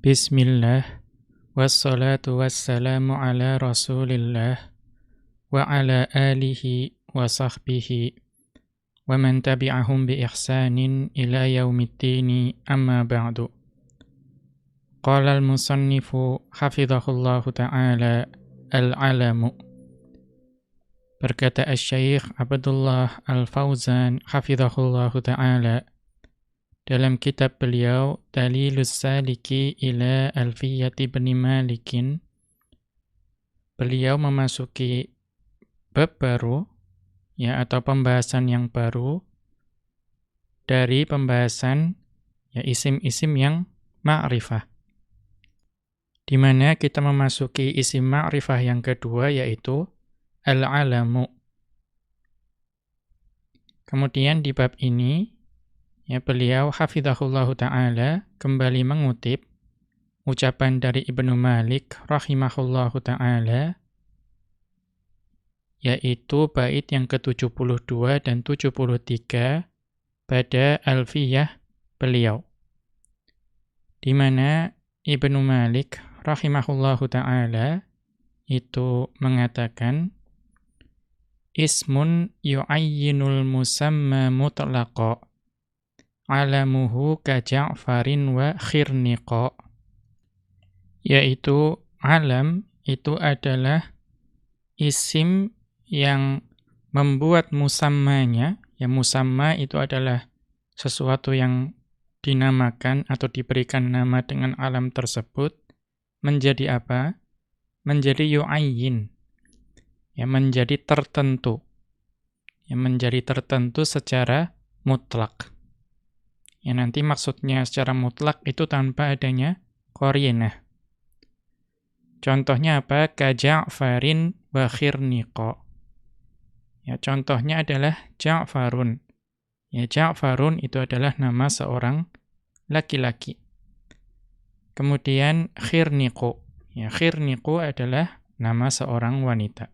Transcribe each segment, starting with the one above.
Bismillah Wassalatu wassalamu ala rasulillah Wa ala alihi wa sahbihi Wa man tabi'ahum bi ihsanin ila yaumiddini amma ba'du Qala al-musannifu hafidhahullahu ta'ala al-alamu Berkata al-syaikh Abdullah al-Fawzan hafidhahullahu ta'ala dalam kitab beliau Dalilus Saliki ila Alfiyati bin Malikin beliau memasuki bab baru ya atau pembahasan yang baru dari pembahasan ya isim-isim yang ma'rifah. Di mana kita memasuki isim ma'rifah yang kedua yaitu al-alamu. Kemudian di bab ini Ya, beliau hafizahullahu taala kembali mengutip ucapan dari Ibnu Malik rahimahullahu taala yaitu bait yang ke-72 dan 73 pada Alfiyah beliau. Di mana Ibnu Malik rahimahullahu taala itu mengatakan ismun yu'ayyinul musamma mutlaqa alamuhu ka Ja'farin wa khirniqa. Yaitu alam itu adalah isim yang membuat musammanya ya musamma itu adalah sesuatu yang dinamakan atau diberikan nama dengan alam tersebut menjadi apa? Menjadi yu'ayyin ya menjadi tertentu ya menjadi tertentu secara mutlak Ya nanti maksudnya secara mutlak itu tanpa adanya qarinah. Contohnya apa? Ka Ja'farin wa khirniqa. Ya, contohnya adalah Ja'farun. Ya, Ja'farun itu adalah nama seorang laki-laki. Kemudian khirniqu. Ya, khirniqu adalah nama seorang wanita.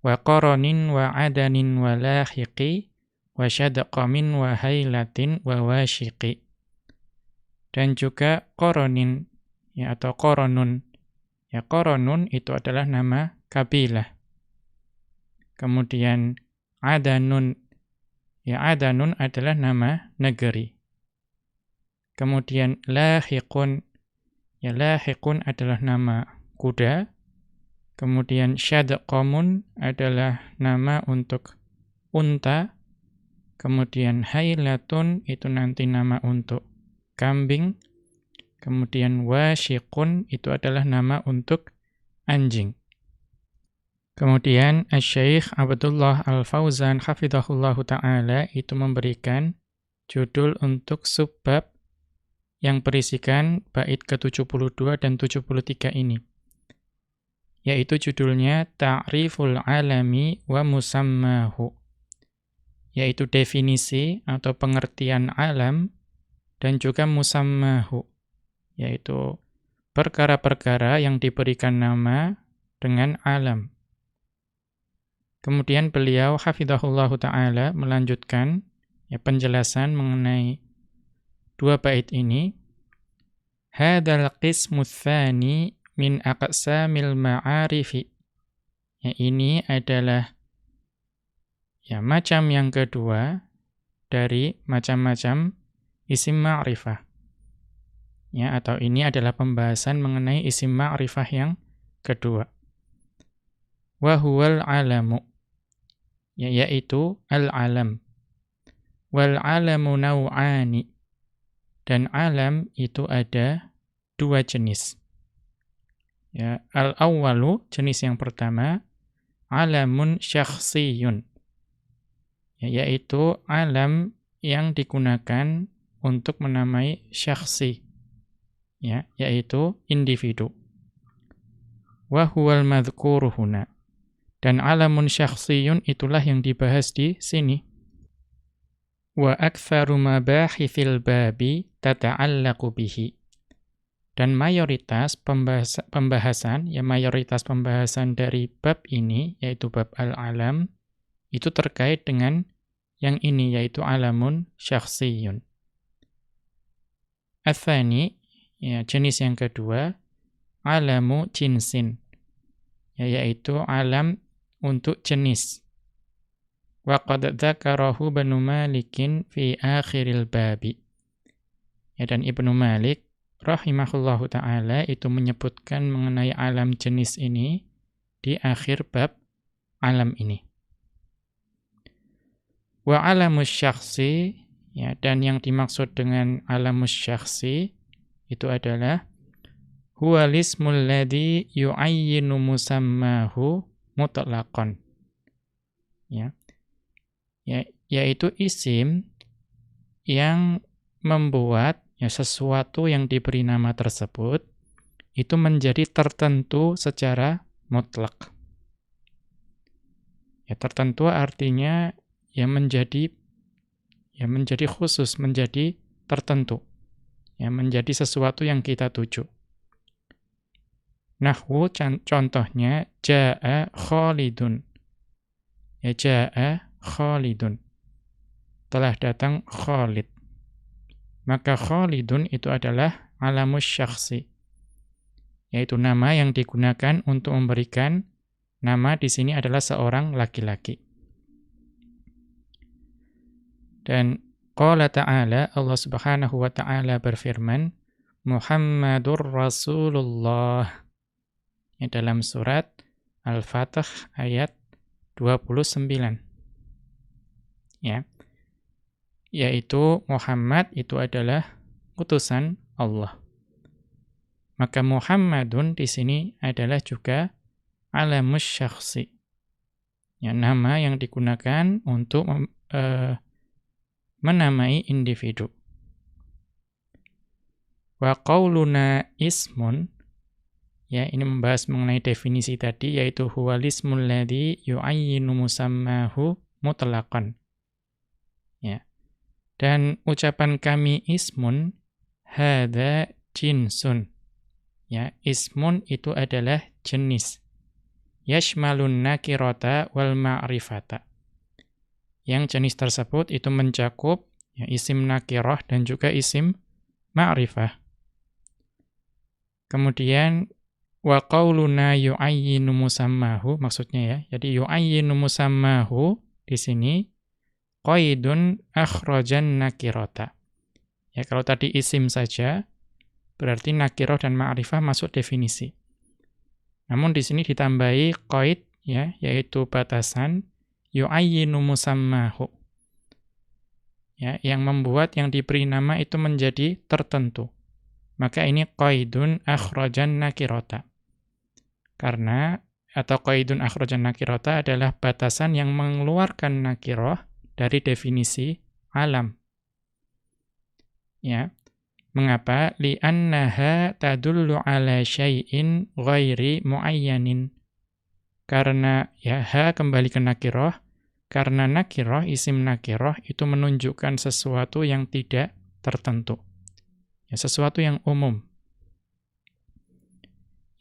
Wa qaranin wa adanin wa lahiqi wa wa hailatin wa. Dan juga koronin ya atau koronun. Ya koronun itu adalah nama kabilah. Kemudian adanun ya adanun adalah nama negeri. Kemudian lahiqun ya lahiqun adalah nama kuda. Kemudian syadqamun adalah nama untuk unta. Kemudian hailatun itu nanti nama untuk kambing. Kemudian wasyiqun itu adalah nama untuk anjing. Kemudian Syekh Abdullah Al-Fauzan hafizahullahu taala itu memberikan judul untuk subbab yang berisikan bait ke-72 dan 73 ini. Yaitu judulnya Ta'riful Alami wa Musammahu yaitu definisi atau pengertian alam dan juga musammahu yaitu perkara-perkara yang diberikan nama dengan alam. Kemudian beliau hafizahullahu taala melanjutkan ya penjelasan mengenai dua bait ini. Hadzal qismu min aqsamil ma'arifi. Ya ini adalah Ya, macam yang kedua dari macam-macam isim ma'rifah. Ya, atau ini adalah pembahasan mengenai isim ma'rifah yang kedua. Wa huwal alamu. Ya, yaitu al-alam. Wal alamu naw'ani. Dan alam itu ada dua jenis. Ya, al-awwalu jenis yang pertama alamun syakhsiyun ya, yaitu alam yang digunakan untuk menamai syakhsi ya yaitu individu. Wa huwal madhkuru huna. Dan alamun syakhsiyun itulah yang dibahas di sini. Wa aktsaru mabahithil babi tata'allaqu bihi. Dan mayoritas pembahasan, pembahasan ya mayoritas pembahasan dari bab ini yaitu bab al-alam itu terkait dengan yang ini yaitu alamun syakhsiyun. Athani, Ya, jenis yang kedua alamu jinsin. Ya, yaitu alam untuk jenis. Wa qad dzakarahu Ibnu Malikin fi akhiril babi. Ya, dan Ibnu Malik rahimahullahu taala itu menyebutkan mengenai alam jenis ini di akhir bab alam ini. Wa alamus syakhsi ya dan yang dimaksud dengan alamus syakhsi itu adalah huwa lismul ladzi yu'ayyinu musammahu mutlaqan. Ya. Ya, yaitu isim yang membuat ya sesuatu yang diberi nama tersebut itu menjadi tertentu secara mutlak. Ya tertentu artinya ya menjadi ya menjadi khusus, menjadi tertentu. Ya menjadi sesuatu yang kita tuju. Nahwu contohnya jaa Khalidun. Ya jaa Khalidun. Telah datang Khalid. Maka Khalidun itu adalah alamus syakhsi. Yaitu nama yang digunakan untuk memberikan nama di sini adalah seorang laki-laki. Dan qala ta'ala Allah Subhanahu wa taala berfirman Muhammadur Rasulullah. Ini dalam surat Al-Fatih ayat 29. Ya yaitu Muhammad itu adalah utusan Allah. Maka Muhammadun di sini adalah juga alamus syakhsi. Ya, nama yang digunakan untuk uh, menamai individu. Wa qauluna ismun ya ini membahas mengenai definisi tadi yaitu huwalismul ladzi yu'ayyinu musammahu mutlaqan. Ya. Dan ucapan kami ismun hada jinsun. Ya, ismun itu adalah jenis. Yashmalun nakirata wal ma'rifata. Yang jenis tersebut itu mencakup ya, isim nakirah dan juga isim ma'rifah. Kemudian wa qauluna yu'ayyinu musammahu maksudnya ya. Jadi yu'ayyinu musammahu di sini qaidun akhrajan nakirota. Ya, kalau tadi isim saja, berarti nakiroh dan ma'rifah masuk definisi. Namun di sini ditambahi qaid, ya, yaitu batasan yu'ayyinu musammahu. Ya, yang membuat yang diberi nama itu menjadi tertentu. Maka ini qaidun akhrajan nakirota. Karena atau qaidun akhrajan nakirota adalah batasan yang mengeluarkan nakiroh dari definisi alam. Ya. Mengapa? Li'annaha tadullu ala syai'in ghairi muayyanin. Karena ya ha kembali ke nakiroh, karena nakiroh, isim nakiroh itu menunjukkan sesuatu yang tidak tertentu. Ya, sesuatu yang umum.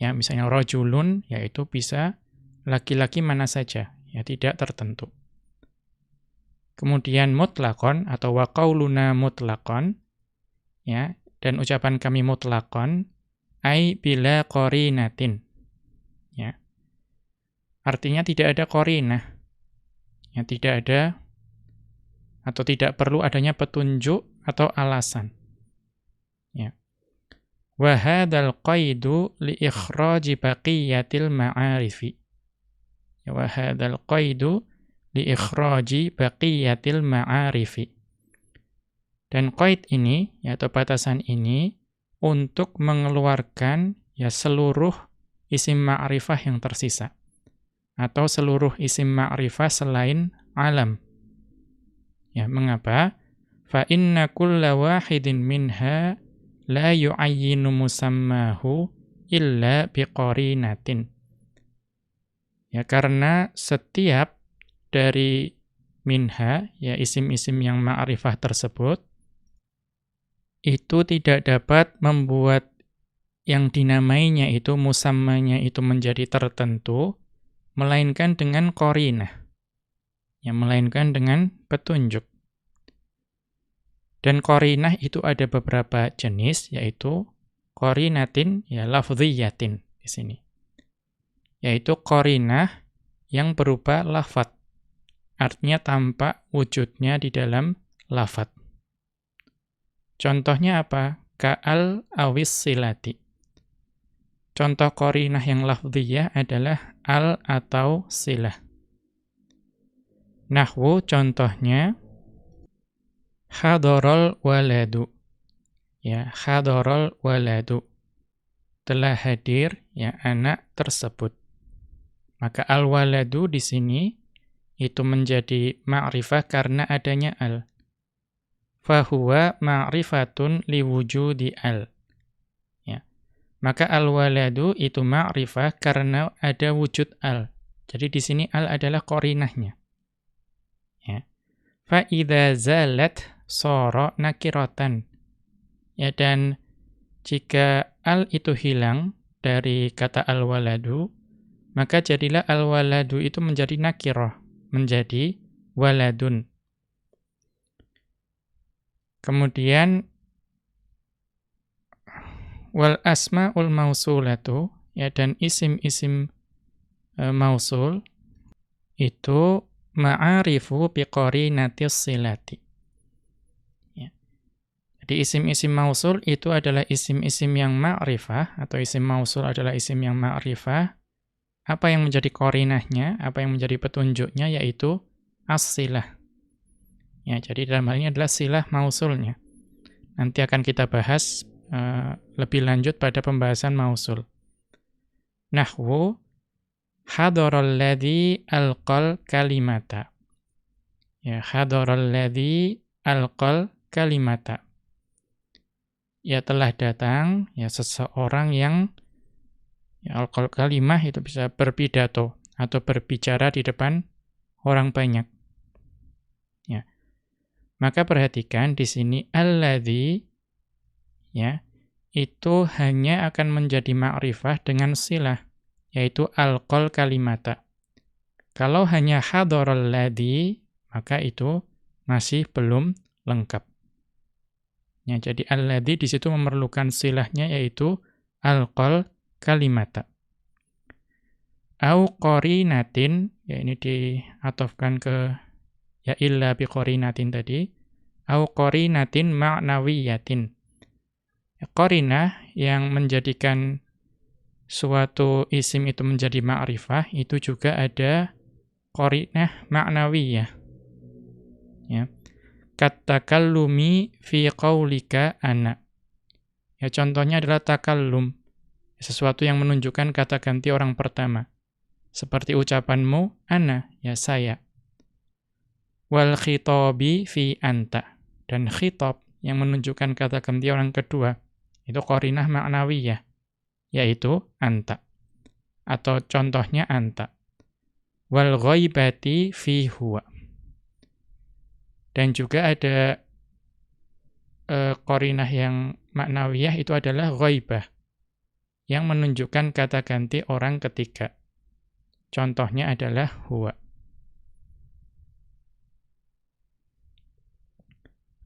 Ya, misalnya rojulun, yaitu bisa laki-laki mana saja, ya tidak tertentu. Kemudian mutlakon atau waqauluna mutlakon ya dan ucapan kami mutlakon ai bila qarinatin. Ya. Artinya tidak ada qarinah. Ya, tidak ada atau tidak perlu adanya petunjuk atau alasan. Ya. Wa hadzal qaidu li ikhraji baqiyatil ma'arifi. Ya, wa hadzal qaidu li ikhraji baqiyatil ma'arifi. Dan qaid ini, yaitu batasan ini, untuk mengeluarkan ya seluruh isim ma'rifah yang tersisa. Atau seluruh isim ma'rifah selain alam. Ya, mengapa? Fa inna kulla wahidin minha la yu'ayyinu musammahu illa biqarinatin. Ya, karena setiap dari minha, ya isim-isim yang ma'rifah tersebut, itu tidak dapat membuat yang dinamainya itu, musammanya itu menjadi tertentu, melainkan dengan korinah. Ya, melainkan dengan petunjuk. Dan korinah itu ada beberapa jenis, yaitu Qorinatin ya lafdhiyatin di sini. Yaitu qorinah yang berupa lafat. Artinya tampak wujudnya di dalam lafat. Contohnya apa? Ka'al awis silati. Contoh korinah yang lafdhiyah adalah al atau silah. Nahwu contohnya hadorol waladu. Ya, hadorol waladu. Telah hadir ya anak tersebut. Maka al-waladu di sini itu menjadi ma'rifah karena adanya al. Fahuwa ma'rifatun liwujudi al. Maka al-waladu itu ma'rifah karena ada wujud al. Jadi di sini al adalah korinahnya. Ya. Fa idza zalat sara nakiratan. Ya dan jika al itu hilang dari kata al-waladu, maka jadilah al-waladu itu menjadi nakirah, menjadi waladun. Kemudian wal asmaul mausulatu ya dan isim-isim e, mausul itu ma'arifu biqarinatis silati. Ya. Jadi isim-isim mausul itu adalah isim-isim yang ma'rifah atau isim mausul adalah isim yang ma'rifah. Apa yang menjadi korinahnya, apa yang menjadi petunjuknya yaitu as-silah. Ya, jadi dalam hal ini adalah silah mausulnya. Nanti akan kita bahas uh, lebih lanjut pada pembahasan mausul. Nahwu hadaral ladzi alqal kalimata. Ya, hadaral ladzi alqal kalimata. Ya telah datang ya seseorang yang ya alqal kalimah itu bisa berpidato atau berbicara di depan orang banyak. Ya. Maka perhatikan di sini alladzi ya, itu hanya akan menjadi ma'rifah dengan silah, yaitu alqol kalimata. Kalau hanya hadorul ladhi, maka itu masih belum lengkap. Ya, jadi al-ladhi di situ memerlukan silahnya yaitu alqol kalimata. Au qorinatin, ya ini diatofkan ke ya illa bi qorinatin tadi. Au qorinatin ma'nawiyatin Korinah yang menjadikan suatu isim itu menjadi ma'rifah, itu juga ada korinah ma'nawiyah. Ya. Katakallumi fi qawlika ana. Ya, contohnya adalah takallum. Sesuatu yang menunjukkan kata ganti orang pertama. Seperti ucapanmu, ana, ya saya. Wal khitobi fi anta. Dan khitab yang menunjukkan kata ganti orang kedua itu korinah maknawiyah, yaitu anta. Atau contohnya anta. Wal ghaibati fi huwa. Dan juga ada e, korinah yang maknawiyah itu adalah ghaibah. Yang menunjukkan kata ganti orang ketiga. Contohnya adalah huwa.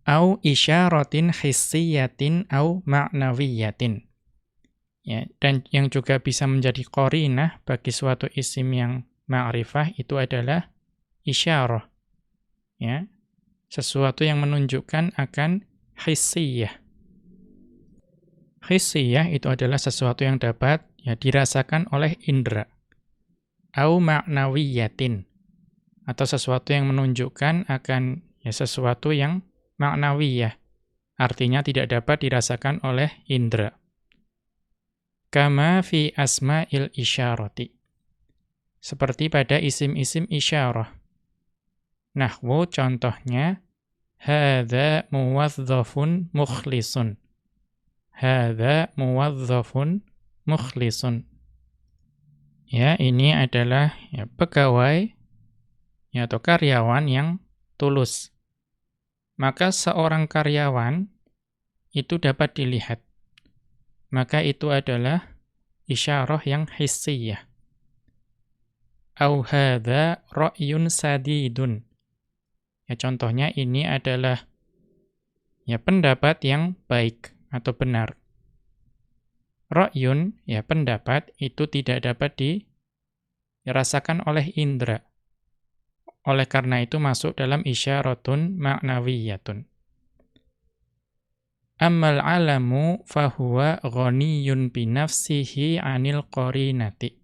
Au isyaratin hissiyatin au ma'nawiyatin. Ya, dan yang juga bisa menjadi korinah bagi suatu isim yang ma'rifah itu adalah isyarah. Ya, sesuatu yang menunjukkan akan hissiyah. Hissiyah itu adalah sesuatu yang dapat ya dirasakan oleh indera. Au ma'nawiyatin atau sesuatu yang menunjukkan akan ya sesuatu yang maknawiyah, artinya tidak dapat dirasakan oleh indera. Kama fi asma'il isyarati. Seperti pada isim-isim isyarah. Nahwu contohnya, Hadha muwazzafun mukhlisun. Hadha muwazzafun mukhlisun. Ya, ini adalah ya, pegawai ya, atau karyawan yang tulus maka seorang karyawan itu dapat dilihat. Maka itu adalah isyarah yang hissiyah. Au hadza ra'yun sadidun. Ya contohnya ini adalah ya pendapat yang baik atau benar. Ra'yun, ya pendapat, itu tidak dapat dirasakan oleh indera. Oleh karena itu masuk dalam isyaratun ma'nawiyatun. Ammal alamu fahuwa ghaniyun binafsihi anil qarinati.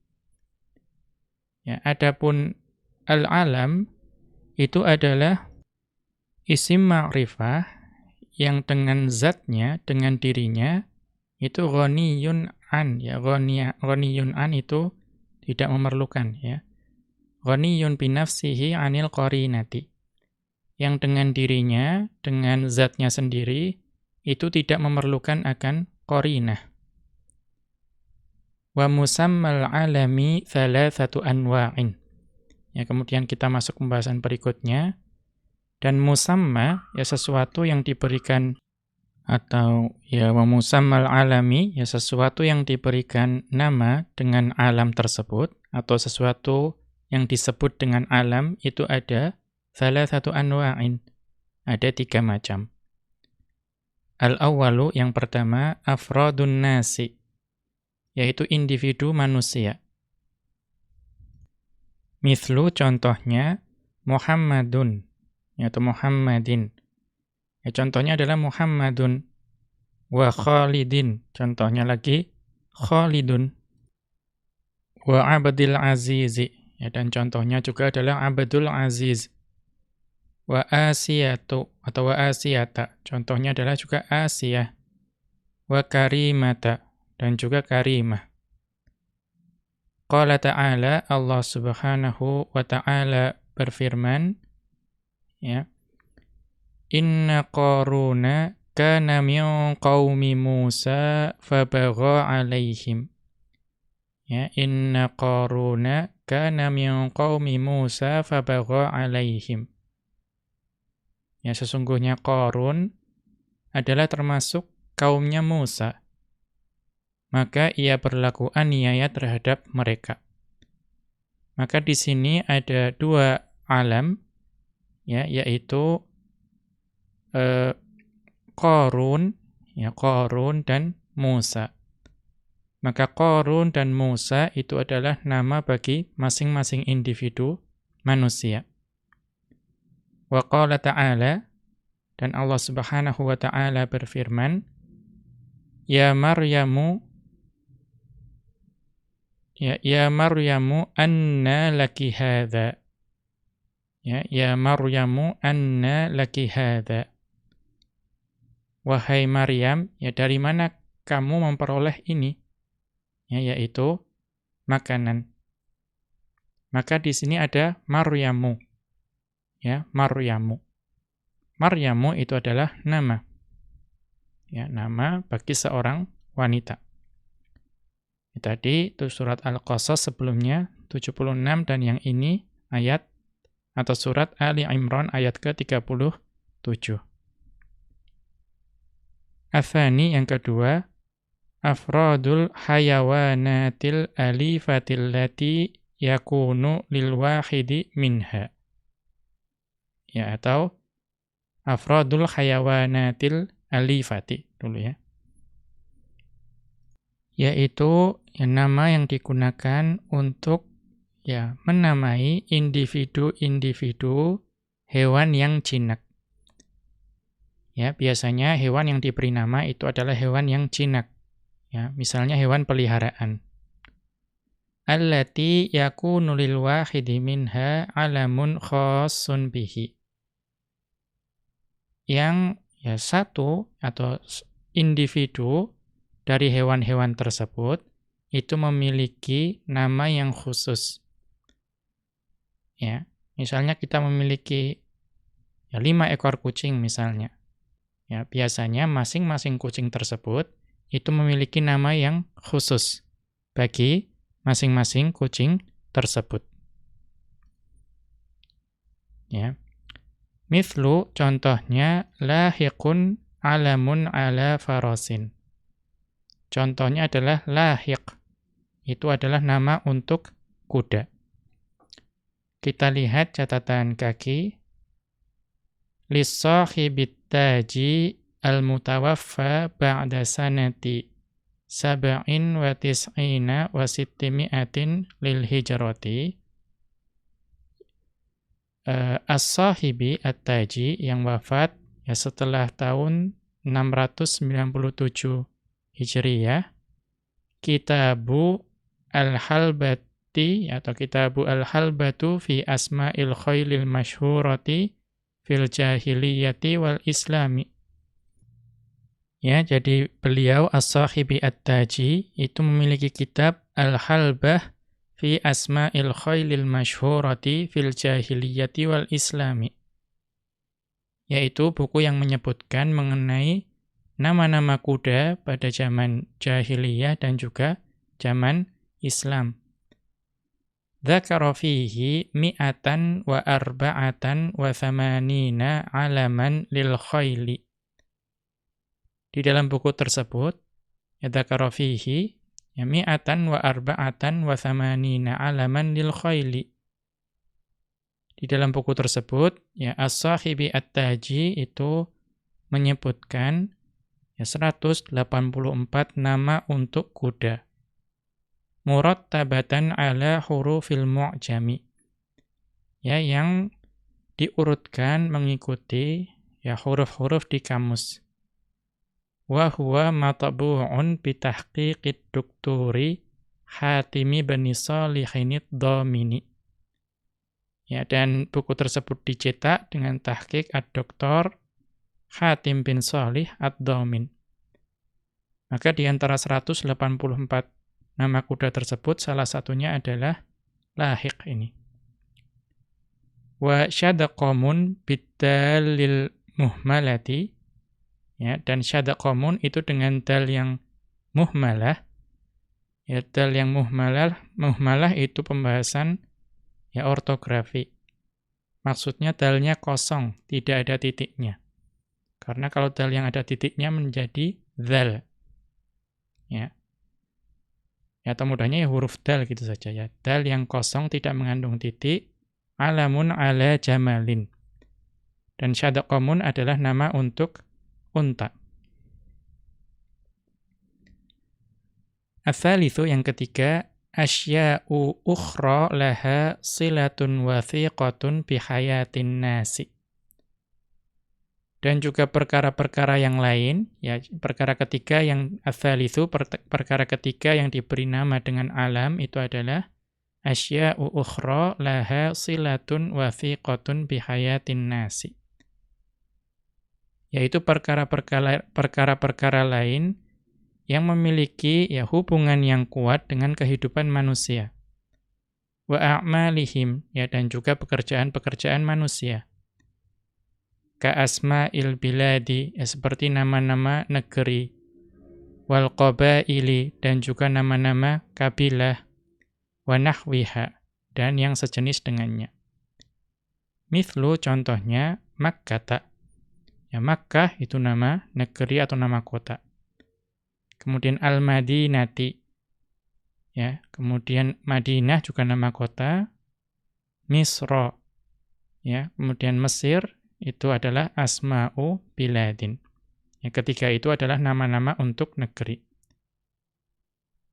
Ya, adapun al-alam itu adalah isim ma'rifah yang dengan zatnya, dengan dirinya itu ghaniyun an ya ghaniyun an itu tidak memerlukan ya ghaniyun binafsihi anil qarinati. Yang dengan dirinya dengan zatnya sendiri itu tidak memerlukan akan qarinah. Wa musammal alami thalathatu anwa'in. Ya kemudian kita masuk pembahasan berikutnya. Dan musamma ya sesuatu yang diberikan atau ya wamusammal alami ya sesuatu yang diberikan nama dengan alam tersebut atau sesuatu yang disebut dengan alam itu ada salah satu anwa'in. Ada tiga macam. Al-awwalu yang pertama afrodun nasi yaitu individu manusia. Mithlu contohnya Muhammadun yaitu Muhammadin. Ya, contohnya adalah Muhammadun. Wa Khalidin. Contohnya lagi Khalidun. Wa Abdul Azizi. Ya, dan contohnya juga adalah Abdul Aziz. Wa Asiyatu atau wa Asiyata. Contohnya adalah juga Asiyah. Wa Karimata dan juga Karimah. Qala ta'ala Allah Subhanahu wa ta'ala berfirman ya Inna Qaruna kana min qaumi Musa fabagha alaihim. Ya, inna Qaruna kana min qaumi Musa fabagha alaihim. Ya, sesungguhnya Qarun adalah termasuk kaumnya Musa. Maka ia berlaku aniaya terhadap mereka. Maka di sini ada dua alam, ya, yaitu eh, Korun, ya Korun dan Musa. Maka Korun dan Musa itu adalah nama bagi masing-masing individu manusia. Wa qala ta'ala dan Allah Subhanahu wa taala berfirman, "Ya Maryamu Ya ya Maryamu anna laki hadza." Ya ya Maryamu anna laki hadza. Wahai Maryam, ya dari mana kamu memperoleh ini? Ya, yaitu makanan. Maka di sini ada Maryamu. Ya, Maryamu. Maryamu itu adalah nama. Ya, nama bagi seorang wanita. Ya, tadi itu surat Al-Qasas sebelumnya 76 dan yang ini ayat atau surat Ali Imran ayat ke-37. Athani yang kedua, afradul hayawanatil alifatil lati yakunu lil wahidi minha. Ya atau afradul hayawanatil alifati dulu ya. Yaitu ya, nama yang digunakan untuk ya menamai individu-individu hewan yang jinak. Ya, biasanya hewan yang diberi nama itu adalah hewan yang jinak. Ya, misalnya hewan peliharaan. Allati yakunu lil wahidi minha alamun khassun bihi. Yang ya satu atau individu dari hewan-hewan tersebut itu memiliki nama yang khusus. Ya, misalnya kita memiliki ya lima ekor kucing misalnya. Ya, biasanya masing-masing kucing tersebut itu memiliki nama yang khusus bagi masing-masing kucing tersebut. Ya. Mithlu contohnya lahiqun alamun ala farasin. Contohnya adalah lahiq. Itu adalah nama untuk kuda. Kita lihat catatan kaki. Lissahibit taji al-mutawaffa ba'da sanati sab'in wa tis'ina wa sittimi'atin lil hijrati uh, as-sahibi at-taji yang wafat ya setelah tahun 697 Hijriyah Kitabu Al-Halbati atau Kitabu Al-Halbatu fi Asma'il Khailil Masyhurati fil Jahiliyati wal Islami Ya, jadi beliau As-Sahibi At-Taji itu memiliki kitab Al-Halbah fi Asma'il Khailil Masyhurati fil Jahiliyati wal Islami. Yaitu buku yang menyebutkan mengenai nama-nama kuda pada zaman jahiliyah dan juga zaman Islam. Dzakara fihi mi'atan wa arba'atan wa thamanina alaman lil khayli. Di dalam buku tersebut, yadzakara fihi mi'atan wa arba'atan wa thamanina alaman lil khayli. Di dalam buku tersebut, ya As-Sahibi At-Taji itu menyebutkan ya 184 nama untuk kuda. Murattabatan ala hurufil mu'jami. Ya, yang diurutkan mengikuti ya huruf-huruf di kamus wa huwa matbu'un bi tahqiqid dukturi Hatimi bin Salihin Dhamini. Ya, dan buku tersebut dicetak dengan tahqiq ad-doktor Hatim bin Salih ad-Dhamin. Maka di antara 184 nama kuda tersebut salah satunya adalah Lahiq ini. Wa syadaqamun bidalil muhmalati ya dan syadaqamun itu dengan dal yang muhmalah. Ya dal yang muhmalah muhmalah itu pembahasan ya ortografi. Maksudnya dalnya kosong tidak ada titiknya. Karena kalau dal yang ada titiknya menjadi dal ya. Ya atau mudahnya ya huruf dal gitu saja ya. Dal yang kosong tidak mengandung titik alamun ala jamalin. Dan syadaqamun adalah nama untuk unta. Athalithu yang ketiga, asya'u ukhra laha silatun wathiqatun bihayatin nasi. Dan juga perkara-perkara yang lain, ya perkara ketiga yang athalithu, perkara ketiga yang diberi nama dengan alam itu adalah asya'u ukhra laha silatun wathiqatun bihayatin nasi yaitu perkara-perkara lain yang memiliki ya hubungan yang kuat dengan kehidupan manusia. Wa a'malihim ya dan juga pekerjaan-pekerjaan manusia. Ka asma'il biladi ya seperti nama-nama negeri wal qabaili dan juga nama-nama kabilah wa nahwiha dan yang sejenis dengannya. Mithlu contohnya Makkah Ya Makkah itu nama negeri atau nama kota. Kemudian Al-Madinati. Ya, kemudian Madinah juga nama kota. Misra. Ya, kemudian Mesir itu adalah asma'u biladin. Yang ketiga itu adalah nama-nama untuk negeri.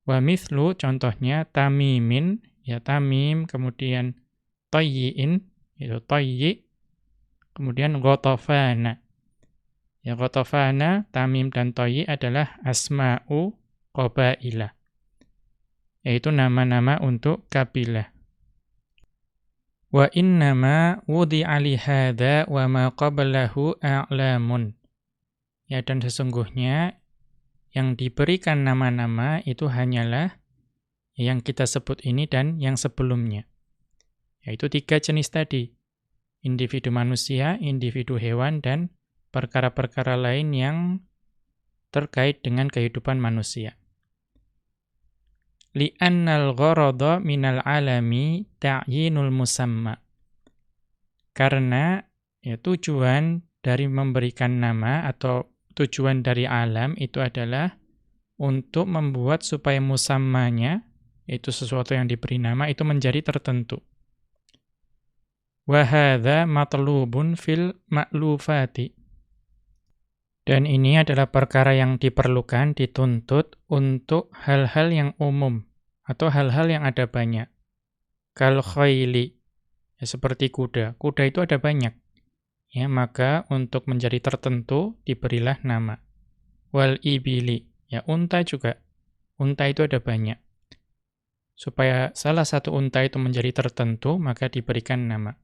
Wa mithlu contohnya tamimin, ya tamim, kemudian tayyi'in, itu tayyi, kemudian gotofana. Ya Ghatafana, Tamim dan Toyi adalah asma'u qabailah. Yaitu nama-nama untuk kabilah. Wa innama wudi'a li hadha wa ma qablahu a'lamun. Ya dan sesungguhnya yang diberikan nama-nama itu hanyalah yang kita sebut ini dan yang sebelumnya. Yaitu tiga jenis tadi. Individu manusia, individu hewan, dan perkara-perkara lain yang terkait dengan kehidupan manusia. Li'annal gharada minal alami ta'yinul musamma. Karena ya, tujuan dari memberikan nama atau tujuan dari alam itu adalah untuk membuat supaya musammanya, itu sesuatu yang diberi nama, itu menjadi tertentu. Wahada matlubun fil ma'lufati. Dan ini adalah perkara yang diperlukan, dituntut untuk hal-hal yang umum atau hal-hal yang ada banyak. Kal khayli, ya seperti kuda. Kuda itu ada banyak. Ya, maka untuk menjadi tertentu diberilah nama. Wal ibili, ya unta juga. Unta itu ada banyak. Supaya salah satu unta itu menjadi tertentu, maka diberikan nama.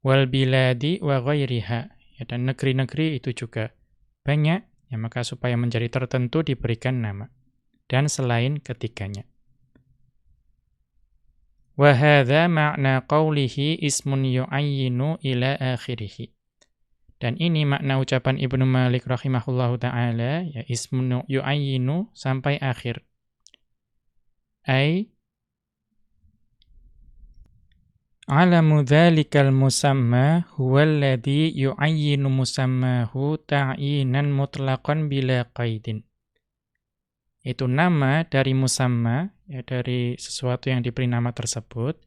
Wal biladi wa ghairiha, ya dan negeri-negeri itu juga banyak, ya maka supaya menjadi tertentu diberikan nama. Dan selain ketiganya. Wahada makna qawlihi ismun yu'ayyinu ila akhirih. Dan ini makna ucapan Ibnu Malik rahimahullahu ta'ala, ya ismun yu'ayyinu sampai akhir. Ay, Alamu dhalikal musamma huwa alladhi yu'ayyinu musammahu ta'inan mutlaqan bila qaidin. Itu nama dari musamma, ya dari sesuatu yang diberi nama tersebut,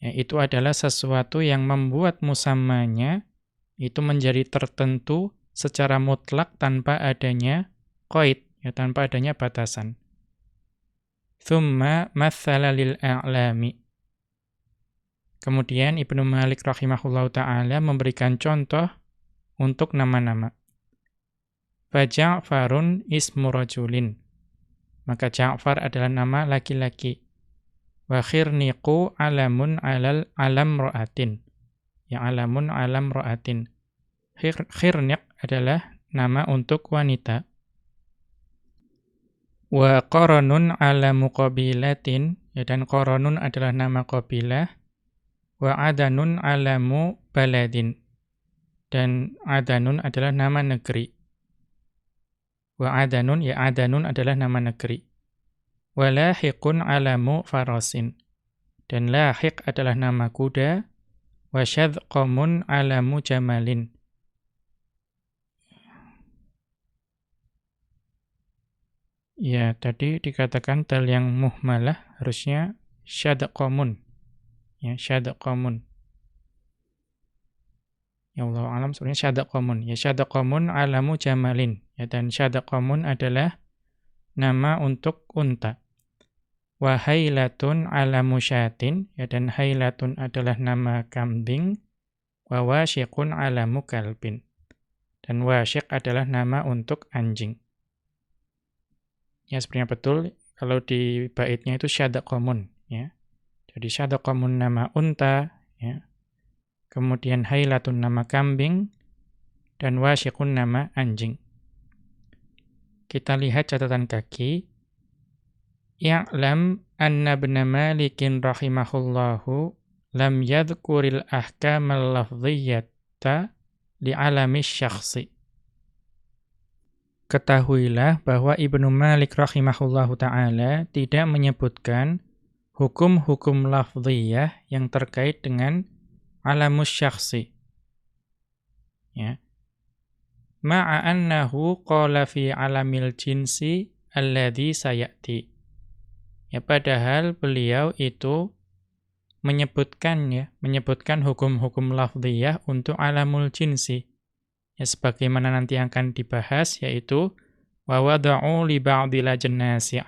ya, itu adalah sesuatu yang membuat musammanya itu menjadi tertentu secara mutlak tanpa adanya qaid, ya tanpa adanya batasan. Thumma mathala lil a'lami. Kemudian Ibnu Malik rahimahullah ta'ala memberikan contoh untuk nama-nama. Faja'farun ismu rajulin. Maka Ja'far adalah nama laki-laki. Wa khirniqu alamun alal alam ro'atin. Ya alamun alam ro'atin. Khir, khirniq adalah nama untuk wanita. Wa koronun alamu qabilatin. Ya, dan koronun adalah nama qabilah wa adanun alamu baladin. Dan adanun adalah nama negeri. Wa adanun, ya adanun adalah nama negeri. Wa lahiqun alamu farasin. Dan lahiq adalah nama kuda. Wa syadqamun alamu jamalin. Ya, tadi dikatakan tal yang muhmalah harusnya syadqamun ya syadaq qamun ya Allah alam sebenarnya syadaq qamun ya syadaq qamun alamu jamalin. Ya dan syadaq qamun adalah nama untuk unta. Wa hailatun alamu syatin ya dan hailatun adalah nama kambing. Wa alamu kalbin dan wasyiq adalah nama untuk anjing. Ya sebenarnya betul kalau di baitnya itu syadaq qamun ya jadi syadaqamun nama unta, ya. kemudian hailatun nama kambing, dan wasyikun nama anjing. Kita lihat catatan kaki. Ya'lam anna ibn Malikin rahimahullahu lam yadhkuril ahkamal lafziyyata li'alami syakhsi. Ketahuilah bahwa Ibnu Malik rahimahullahu ta'ala tidak menyebutkan hukum-hukum lafziyah yang terkait dengan alamus syakhsi. Ya. Ma'a annahu qala fi alamil jinsi alladhi sayati. Ya padahal beliau itu menyebutkan ya, menyebutkan hukum-hukum lafziyah untuk alamul jinsi. Ya sebagaimana nanti akan dibahas yaitu wa wada'u li ba'dil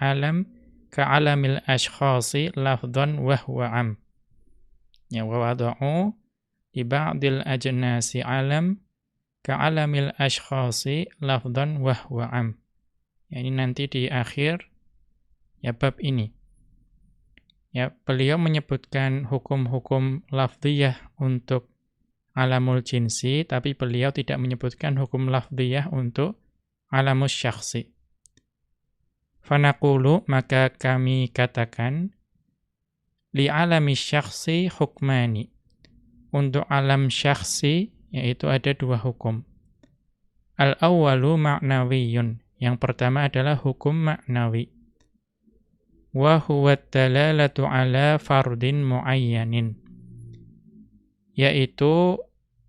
alam ka'alamil ashkhasi lafdhan wa huwa am. Ya wa wada'u di ba'dil ajnasi alam ka'alamil ashkhasi lafdhan wa huwa am. Ya, ini nanti di akhir ya bab ini. Ya, beliau menyebutkan hukum-hukum lafdhiyah untuk alamul jinsi, tapi beliau tidak menyebutkan hukum lafdhiyah untuk alamus syakhsi. Fanaqulu maka kami katakan li alami syakhsi hukmani. Untuk alam syakhsi yaitu ada dua hukum. Al-awwalu ma'nawiyun. Yang pertama adalah hukum maknawi. Wa huwa dalalatu ala fardin muayyanin. Yaitu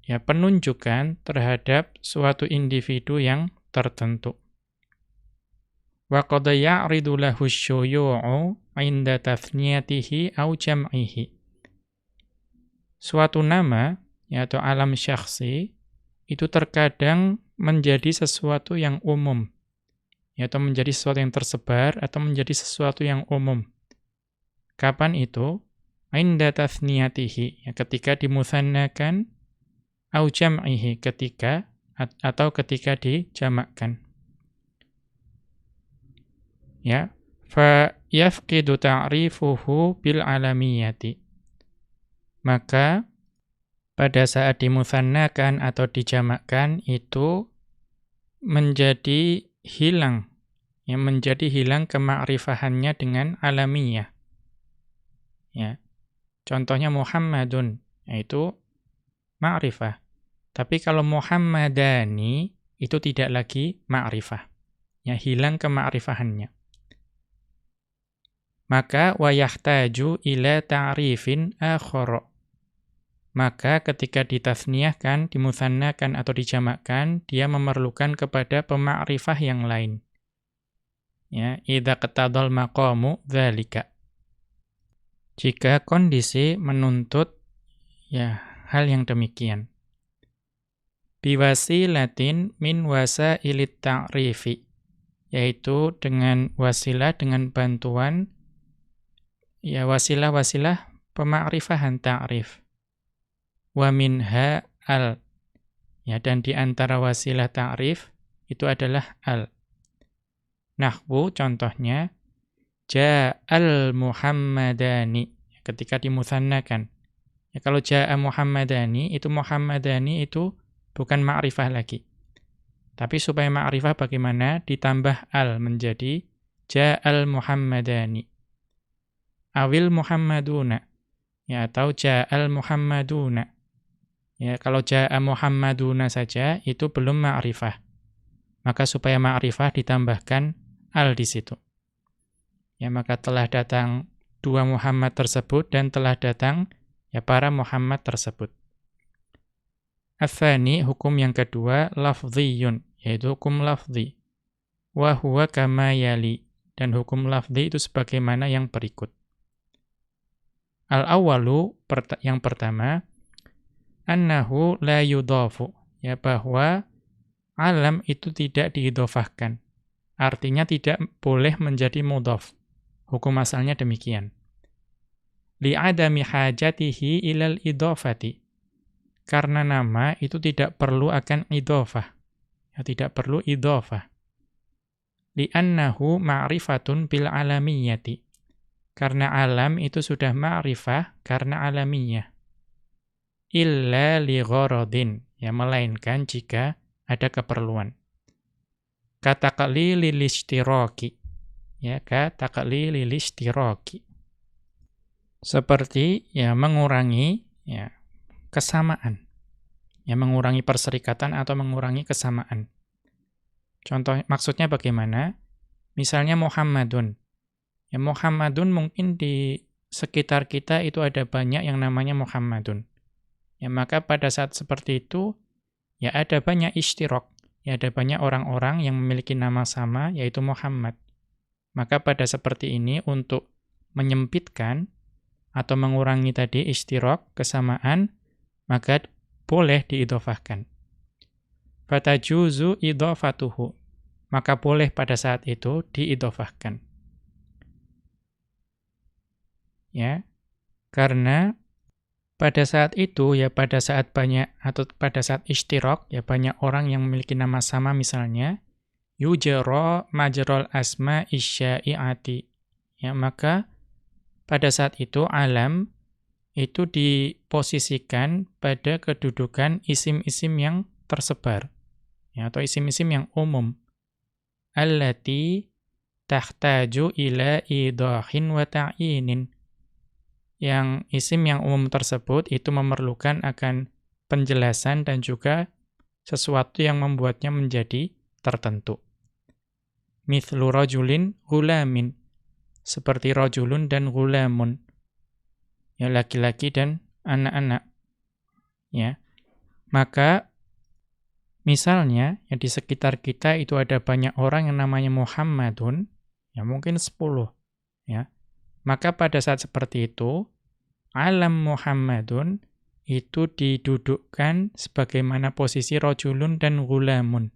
ya penunjukan terhadap suatu individu yang tertentu wa qad ya'ridu lahu syuyu'u 'inda tathniyatihi aw jam'ihi. Suatu nama yaitu alam syakhsi itu terkadang menjadi sesuatu yang umum. Ya, atau menjadi sesuatu yang tersebar atau menjadi sesuatu yang umum. Kapan itu? Inda tathniyatihi, ya, ketika dimuthannakan au jam'ihi, ketika atau ketika dijamakkan. Ya, fa yafqidu ta'rifuhu bil alamiyati. Maka pada saat dimuthannakan atau dijamakkan itu menjadi hilang yang menjadi hilang kemakrifahannya dengan alamiah. Ya. Contohnya Muhammadun yaitu ma'rifah. Tapi kalau Muhammadani itu tidak lagi ma'rifah. Ya hilang kemakrifahannya. Maka wayahtaju ila ta'rifin akhara maka ketika ditasniahkan, dimuthannakan atau dijamakkan, dia memerlukan kepada pemakrifah yang lain. Ya, idza qatadal maqamu dzalika. Jika kondisi menuntut ya hal yang demikian. Biwasilatin min wasailit ta'rifi yaitu dengan wasilah dengan bantuan ya wasilah-wasilah pemakrifahan ta'rif wa minha al. Ya, dan di antara wasilah ta'rif itu adalah al. Nahwu contohnya ja'al Muhammadani ketika dimutsannakan. Ya, kalau ja'a Muhammadani itu Muhammadani itu bukan ma'rifah lagi. Tapi supaya ma'rifah bagaimana ditambah al menjadi ja'al Muhammadani. Awil Muhammaduna. Ya atau ja'al Muhammaduna. Ya, kalau ja'a Muhammaduna saja itu belum ma'rifah. Maka supaya ma'rifah ditambahkan al di situ. Ya, maka telah datang dua Muhammad tersebut dan telah datang ya para Muhammad tersebut. Athani hukum yang kedua lafdhiyun yaitu hukum lafdhi. Wa huwa kama yali dan hukum lafdhi itu sebagaimana yang berikut. Al-awwalu yang pertama annahu la yudhafu ya bahwa alam itu tidak diidhofahkan. Artinya tidak boleh menjadi mudhaf hukum asalnya demikian. Li adami hajatihi ilal idhofati. Karena nama itu tidak perlu akan idhofah. Ya tidak perlu idhofah. Li annahu ma'rifatun bil alamiyati karena alam itu sudah ma'rifah karena alamiyah illa li gharadin ya melainkan jika ada keperluan. Kata kali lilistiraki ya kata kali lilistiraki seperti ya mengurangi ya kesamaan. Ya mengurangi perserikatan atau mengurangi kesamaan. Contoh maksudnya bagaimana? Misalnya Muhammadun ya Muhammadun mungkin di sekitar kita itu ada banyak yang namanya Muhammadun Ya, maka pada saat seperti itu, ya ada banyak istirok. Ya, ada banyak orang-orang yang memiliki nama sama, yaitu Muhammad. Maka pada seperti ini, untuk menyempitkan atau mengurangi tadi istirok, kesamaan, maka boleh diidofahkan. Fatajuzu idofatuhu. Maka boleh pada saat itu diidofahkan. Ya, karena pada saat itu ya pada saat banyak atau pada saat istirok ya banyak orang yang memiliki nama sama misalnya yujra majrol asma isyai'ati ya maka pada saat itu alam itu diposisikan pada kedudukan isim-isim yang tersebar ya atau isim-isim yang umum. Allati tahtaju ila idahin wa ta'inin yang isim yang umum tersebut itu memerlukan akan penjelasan dan juga sesuatu yang membuatnya menjadi tertentu. Mithlu rajulin gulamin. Seperti rajulun dan gulamun. Ya, laki-laki dan anak-anak. Ya. Maka, misalnya, ya di sekitar kita itu ada banyak orang yang namanya Muhammadun, ya mungkin 10. Ya. Maka pada saat seperti itu, alam Muhammadun itu didudukkan sebagaimana posisi rojulun dan gulamun.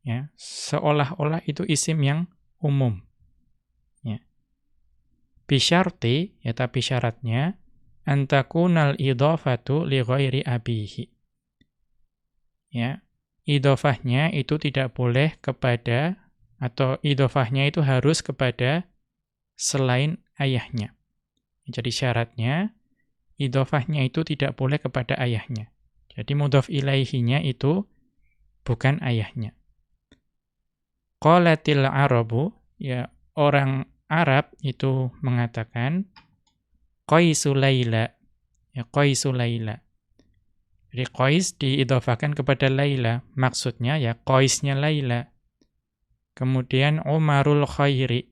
Ya, seolah-olah itu isim yang umum. Ya. Bisyarti, ya tapi syaratnya, antakunal idhafatu li ghairi abihi. Ya, idhofahnya itu tidak boleh kepada, atau idhofahnya itu harus kepada selain ayahnya. Jadi syaratnya, idhofahnya itu tidak boleh kepada ayahnya. Jadi mudhaf ilaihinya itu bukan ayahnya. Qalatil arabu, ya orang Arab itu mengatakan Qaisu Laila. Ya Qaisu Laila. Jadi Qais diidhofahkan kepada Laila. Maksudnya ya Qaisnya Laila. Kemudian Umarul Khairi.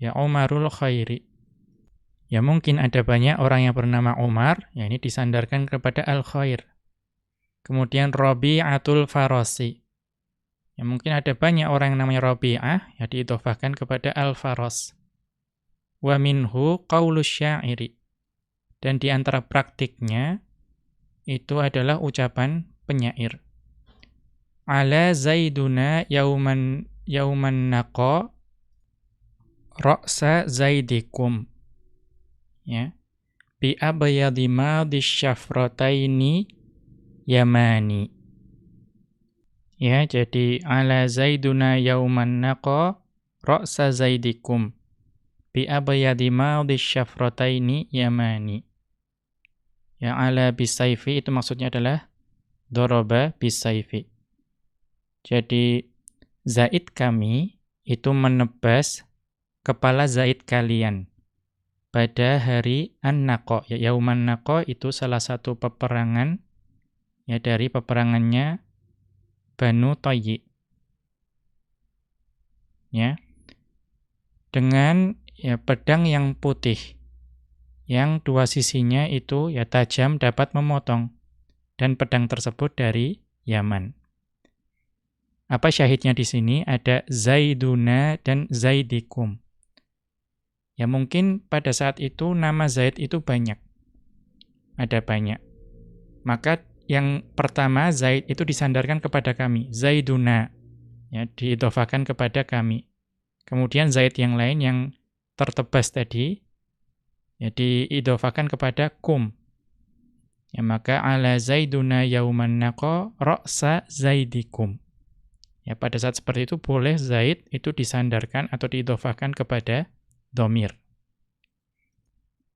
Ya Umarul Khairi. Ya mungkin ada banyak orang yang bernama Umar, ya ini disandarkan kepada Al-Khair. Kemudian Rabi'atul Farasi. Ya mungkin ada banyak orang yang namanya Rabi'ah, ya diidofahkan kepada Al-Faras. Wa minhu qawlus syairi. Dan di antara praktiknya, itu adalah ucapan penyair. Ala zaiduna yauman yauman naqa ra'sa zaidikum ya. Bi abyadi syafrataini yamani. Ya jadi ala zaiduna yauman naqa ra'sa zaidikum. Bi abyadi syafrataini yamani. Ya ala bisaifi itu maksudnya adalah doroba bisaifi jadi Zaid kami itu menebas kepala Zaid kalian pada hari An-Naqa. Ya, Yauman itu salah satu peperangan ya dari peperangannya Banu Tayyi. Ya. Dengan ya pedang yang putih yang dua sisinya itu ya tajam dapat memotong dan pedang tersebut dari Yaman. Apa syahidnya di sini? Ada Zaiduna dan Zaidikum. Ya mungkin pada saat itu nama Zaid itu banyak. Ada banyak. Maka yang pertama Zaid itu disandarkan kepada kami, Zaiduna. Ya, diidofakan kepada kami. Kemudian Zaid yang lain yang tertebas tadi ya diidofakan kepada kum. Ya maka ala Zaiduna yauman naqa ra'sa Zaidikum. Ya pada saat seperti itu boleh Zaid itu disandarkan atau diidofakan kepada domir.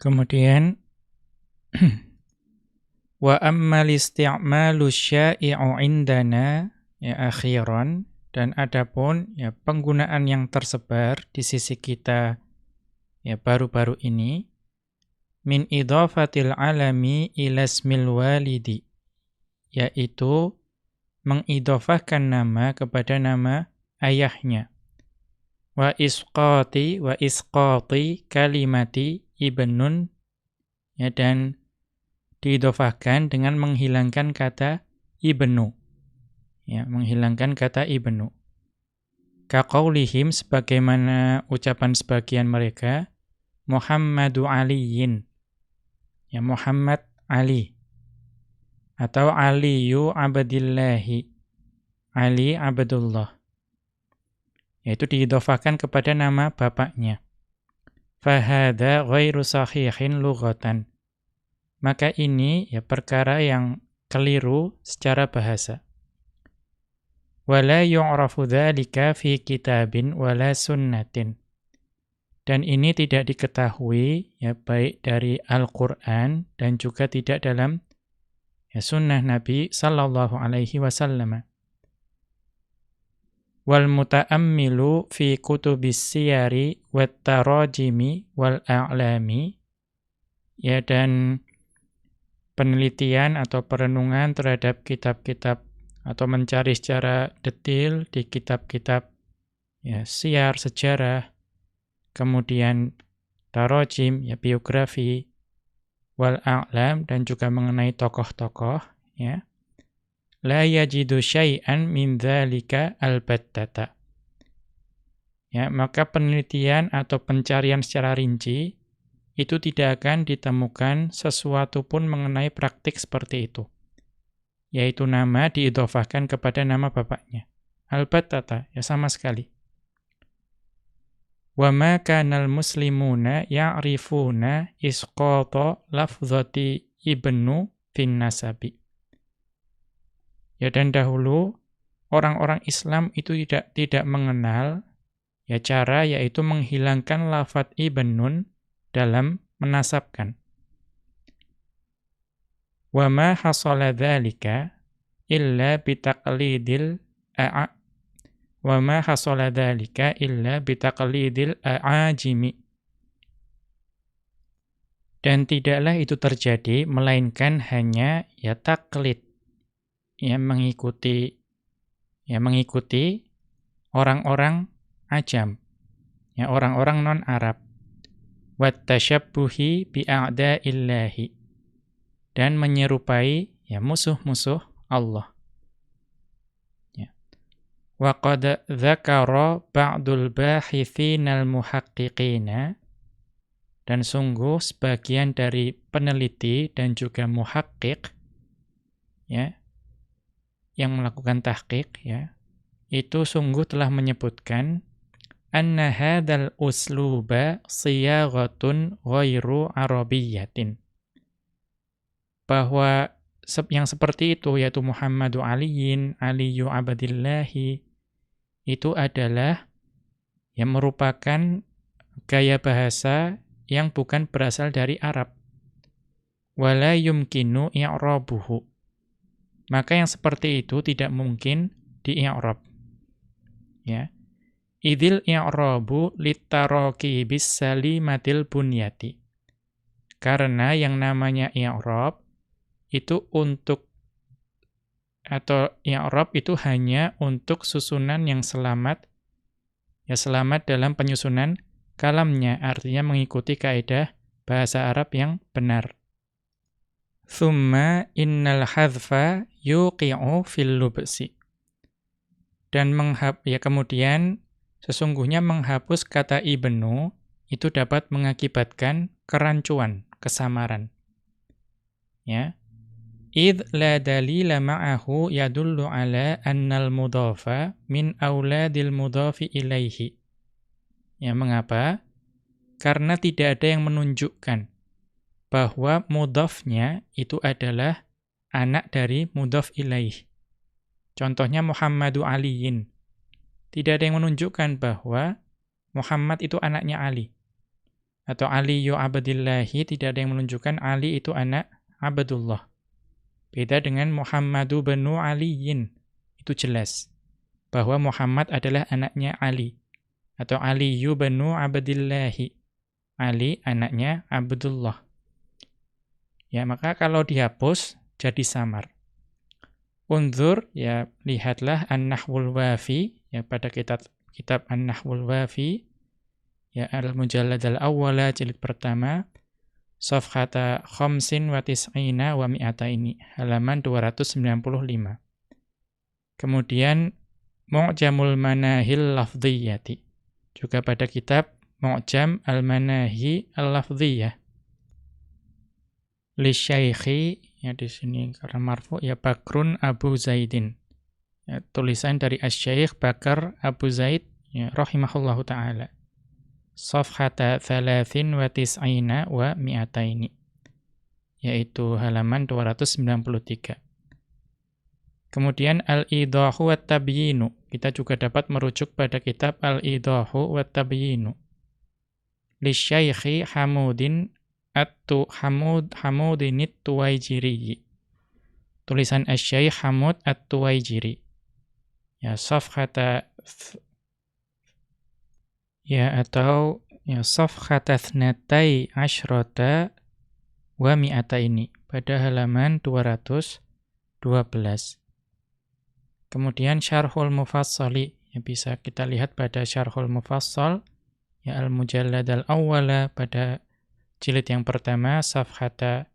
Kemudian wa ammal isti'malu syai'u indana ya akhiran dan adapun ya penggunaan yang tersebar di sisi kita ya baru-baru ini min idhafatil alami ila ismil walidi yaitu mengidhafahkan nama kepada nama ayahnya wa isqati wa isqati kalimati ibnun. Ya dan diidofahkan dengan menghilangkan kata ibnu. Ya menghilangkan kata ibnu. Kaqaulihim sebagaimana ucapan sebagian mereka Muhammadu Aliyin. Ya Muhammad Ali. Atau Aliyu Abdillahi. Ali Abdullah yaitu diidofahkan kepada nama bapaknya. Fahada ghairu sahihin lughatan. Maka ini ya perkara yang keliru secara bahasa. Wala yu'rafu dzalika fi kitabin wala sunnatin. Dan ini tidak diketahui ya baik dari Al-Qur'an dan juga tidak dalam ya sunnah Nabi sallallahu alaihi wasallam wal muta'ammilu fi kutubis siyari wat tarajimi wal a'lami. Ya dan penelitian atau perenungan terhadap kitab-kitab atau mencari secara detail di kitab-kitab ya siar sejarah kemudian tarojim ya biografi wal a'lam dan juga mengenai tokoh-tokoh ya la yajidu syai'an min dzalika albattata. Ya, maka penelitian atau pencarian secara rinci itu tidak akan ditemukan sesuatu pun mengenai praktik seperti itu. Yaitu nama diidofahkan kepada nama bapaknya. Albatata, ya sama sekali. Ma kanal muslimuna ya'rifuna isqata lafzati ibnu fin nasabi. Ya dan dahulu orang-orang Islam itu tidak tidak mengenal ya cara yaitu menghilangkan lafat ibnun dalam menasabkan. Wa ma hasala dzalika illa bitaqlidil a'a wa ma hasala dzalika illa bitaqlidil a'ajimi. Dan tidaklah itu terjadi melainkan hanya ya taklid ya mengikuti ya mengikuti orang-orang ajam ya orang-orang non Arab wattashabbuhi bi'a'da'illahi dan menyerupai ya musuh-musuh Allah. Ya. Wa qad dzakara ba'dul bahithinal muhaqqiqina dan sungguh sebagian dari peneliti dan juga muhaqqiq ya yang melakukan tahqiq ya itu sungguh telah menyebutkan anna hadzal usluba siyaghatun ghairu arabiyyatin. Bahwa yang seperti itu yaitu Muhammadu Aliyin, Aliyu Abadillahi itu adalah yang merupakan gaya bahasa yang bukan berasal dari Arab. Wala yumkinu i'rabuhu. Maka yang seperti itu tidak mungkin di-i'rab. Ya. Idil i'rabu litaraki bisalimatil bunyati. Karena yang namanya i'rab itu untuk atau i'rab itu hanya untuk susunan yang selamat ya selamat dalam penyusunan kalamnya artinya mengikuti kaidah bahasa Arab yang benar. Thumma innal hadfa yuqi'u fil lubsi. Dan menghap ya kemudian Sesungguhnya menghapus kata ibnu itu dapat mengakibatkan kerancuan, kesamaran. Ya. Id la dalila ma'ahu yadullu ala annal mudhafa min auladil mudhafi ilaihi. Ya, mengapa? Karena tidak ada yang menunjukkan bahwa mudhafnya itu adalah anak dari mudhaf ilaih. Contohnya Muhammadu Aliyin. Tidak ada yang menunjukkan bahwa Muhammad itu anaknya Ali. Atau Ali yu abadillahi, tidak ada yang menunjukkan Ali itu anak Abdullah. Beda dengan Muhammadu benu Aliyin. Itu jelas. Bahwa Muhammad adalah anaknya Ali. Atau Ali yu benu abadillahi. Ali anaknya Abdullah. Ya, maka kalau dihapus, jadi samar. Unzur, ya lihatlah An-Nahwul Wafi, ya pada kitab kitab An-Nahwul Wafi ya Al-Mujallad al-Awwala jilid pertama safhata khamsin wa tis'ina wa ini halaman 295 kemudian Mu'jamul Manahil Lafdhiyati juga pada kitab Mu'jam Al-Manahi Al-Lafdhiyah li syaikhi ya di sini karena marfu ya Bakrun Abu Zaidin ya, tulisan dari Asy-Syaikh Bakar Abu Zaid ya, rahimahullahu taala. Safhata 93 wa mi'ataini yaitu halaman 293. Kemudian Al-Idahu wa Tabyinu. Kita juga dapat merujuk pada kitab Al-Idahu wa Tabyinu. Lisyaikhi Hamudin At-Tu Hamud Hamudinit Tuwaijiri. Tulisan Asy-Syaikh Hamud At-Tuwaijiri ya safhata ya atau ya safhata thnatai asyrata wa mi'ata ini pada halaman 212. Kemudian syarhul mufassali yang bisa kita lihat pada syarhul mufassal ya al-mujallad al-awwala pada jilid yang pertama safhata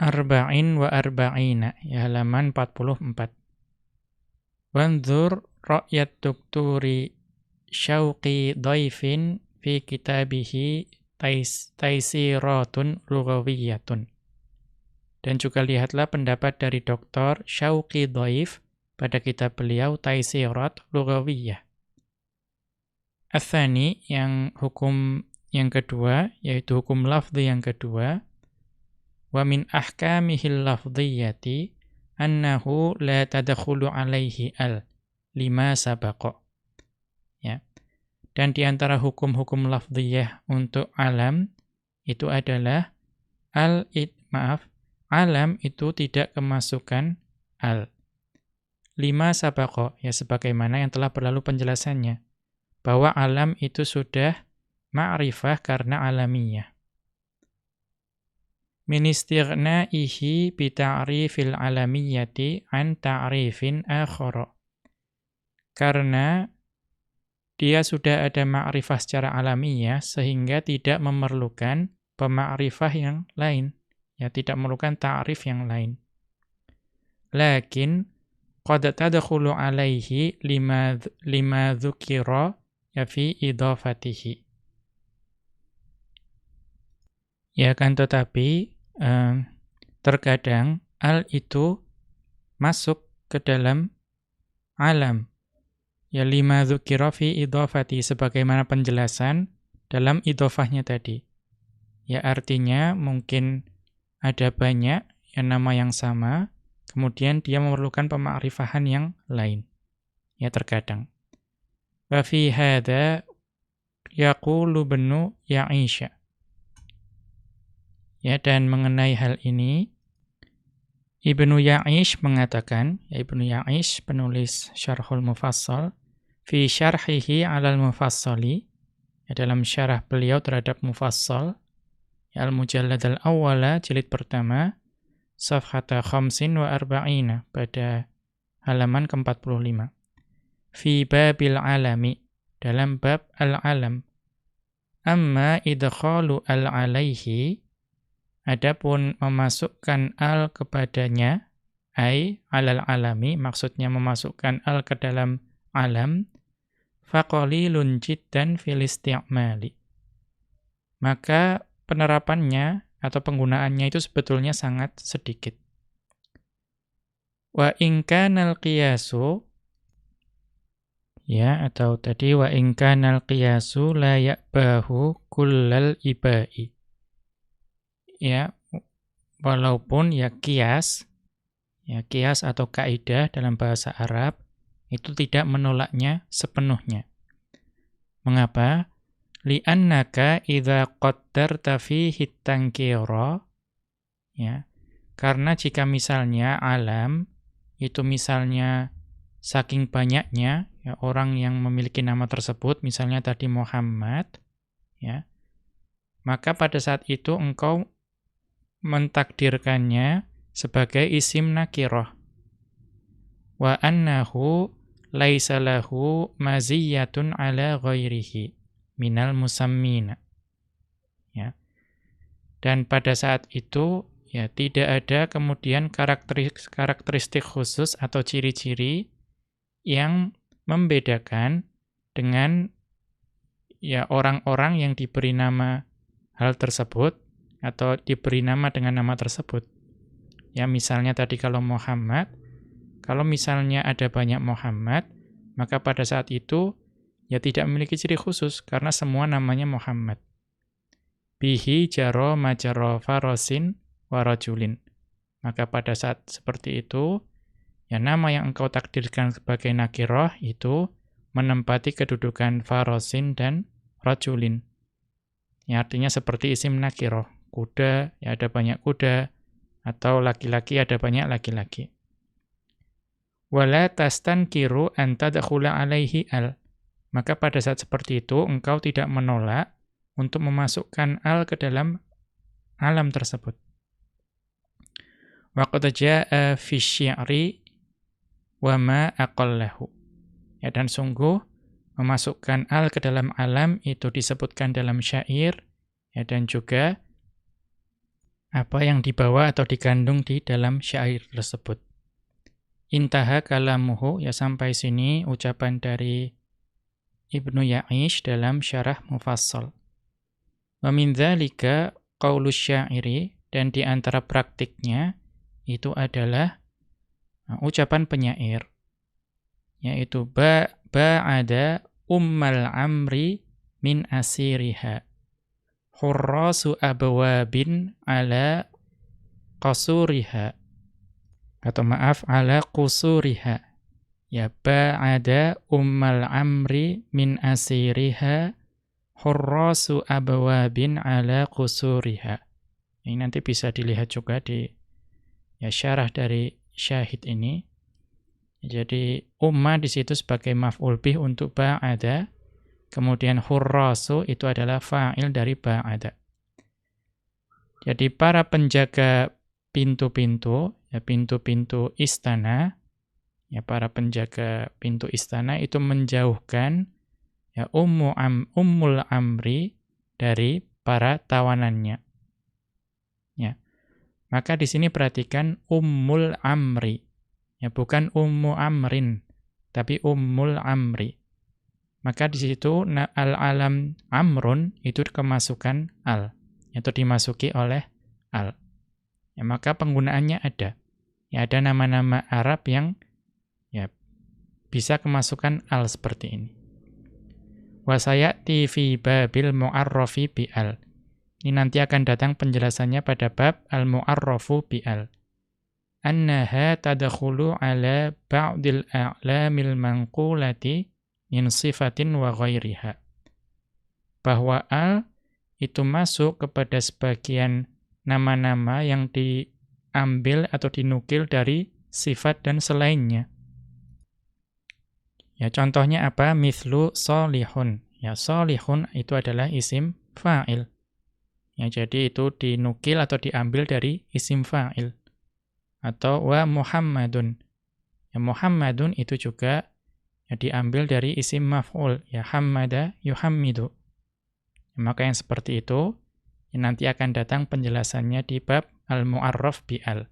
Arba'in wa arba'ina, ya halaman 44. Wanzur ra'yat dukturi syauqi daifin fi kitabihi tais, taisiratun lughawiyatun. Dan juga lihatlah pendapat dari Dr. Syauqi Dhaif pada kitab beliau Taisirat Lughawiyah. Athani yang hukum yang kedua yaitu hukum lafzi yang kedua wa min ahkamihil lafdhiyati annahu la tadkhulu alaihi al lima sabaqa ya dan di antara hukum-hukum lafdhiyah untuk alam itu adalah al it maaf alam itu tidak kemasukan al. Lima sabako, ya sebagaimana yang telah berlalu penjelasannya. Bahwa alam itu sudah ma'rifah karena alaminya. Ministirna'ihi bita'rifil alamiyati an ta'rifin akhara. Karena dia sudah ada ma'rifah secara alamiah sehingga tidak memerlukan pemakrifah yang lain. Ya, tidak memerlukan ta'rif yang lain. Lakin qad tadkhulu alaihi lima lima dzukira ya fi idhafatihi. Ya kan tetapi um, terkadang al itu masuk ke dalam alam. Ya lima dzukira fi idhafati sebagaimana penjelasan dalam idhofahnya tadi. Ya artinya mungkin ada banyak yang nama yang sama, kemudian dia memerlukan pemakrifahan yang lain. Ya terkadang. Wa fi hadza yaqulu benu Ya'isha. Ya dan mengenai hal ini Ibnu Ya'ish mengatakan, ya Ibnu Ya'ish penulis Syarhul Mufassal, fi syarhihi 'alal mufassali, ya dalam syarah beliau terhadap Mufassal, Al-Mujallad al-Awwala jilid pertama safhata khamsin wa arba'ina pada halaman ke-45. Fi babil alami dalam bab al-alam. Amma idkhalu al-alaihi adapun memasukkan al kepadanya ai alal alami maksudnya memasukkan al ke dalam alam faqalilun jiddan fil isti'mali. Maka penerapannya atau penggunaannya itu sebetulnya sangat sedikit. Wa in kanal qiyasu ya atau tadi wa in kanal qiyasu la ya'bahu kullal ibai. Ya, walaupun ya kias ya kias atau kaidah dalam bahasa Arab itu tidak menolaknya sepenuhnya. Mengapa? li'annaka idza qaddarta fihi tankira ya karena jika misalnya alam itu misalnya saking banyaknya ya orang yang memiliki nama tersebut misalnya tadi Muhammad ya maka pada saat itu engkau mentakdirkannya sebagai isim nakirah wa annahu laisa lahu maziyatun ala ghairihi minal musammina. Ya. Dan pada saat itu ya tidak ada kemudian karakteristik, karakteristik khusus atau ciri-ciri yang membedakan dengan ya orang-orang yang diberi nama hal tersebut atau diberi nama dengan nama tersebut. Ya misalnya tadi kalau Muhammad, kalau misalnya ada banyak Muhammad, maka pada saat itu ya tidak memiliki ciri khusus karena semua namanya Muhammad. Bihi jaro majaro farosin warajulin. Maka pada saat seperti itu, ya nama yang engkau takdirkan sebagai nakiroh itu menempati kedudukan farosin dan rajulin. Ya artinya seperti isim nakiroh. Kuda, ya ada banyak kuda. Atau laki-laki, ada banyak laki-laki. Wala tastan kiru anta dakhula alaihi al maka pada saat seperti itu engkau tidak menolak untuk memasukkan al ke dalam alam tersebut. Wa qad jaa fi syi'ri wa ma aqallahu. Ya dan sungguh memasukkan al ke dalam alam itu disebutkan dalam syair ya dan juga apa yang dibawa atau dikandung di dalam syair tersebut. Intaha kalamuhu ya sampai sini ucapan dari Ibnu Ya'ish dalam syarah mufassal. Wa min dzalika qaulus syairi dan di antara praktiknya itu adalah uh, ucapan penyair yaitu ba ba'ada ummal amri min asiriha. Hurrasu abwabin ala qasuriha. Atau maaf ala qusuriha. Ya ba'ada ummal amri min asiriha. Hurrasu abwabin ala qusuriha. Ini nanti bisa dilihat juga di ya syarah dari syahid ini. Jadi umma di situ sebagai maf'ul bih untuk ba'ada kemudian hurrasu itu adalah fa'il dari ba'ada jadi para penjaga pintu-pintu, ya pintu-pintu istana, ya para penjaga pintu istana itu menjauhkan ya ummu am, ummul amri dari para tawanannya. Maka di sini perhatikan ummul amri. Ya bukan ummu amrin, tapi ummul amri. Maka di situ al-alam amrun itu kemasukan al, yaitu dimasuki oleh al ya maka penggunaannya ada. Ya ada nama-nama Arab yang ya bisa kemasukan al seperti ini. Wa sayati fi babil mu'arrafi bi al. Ini nanti akan datang penjelasannya pada bab al-mu'arrafu bi al. Annaha tadkhulu ala ba'dil a'lamil manqulati min sifatin wa ghairiha. Bahwa al itu masuk kepada sebagian nama-nama yang diambil atau dinukil dari sifat dan selainnya. Ya, contohnya apa? Mithlu solihun. Ya, solihun itu adalah isim fa'il. Ya, jadi itu dinukil atau diambil dari isim fa'il. Atau wa Muhammadun. Ya, Muhammadun itu juga ya, diambil dari isim maf'ul. Ya, hammada yuhammidu. Ya, maka yang seperti itu Nanti akan datang penjelasannya di bab Al-Mu'arraf bi'al.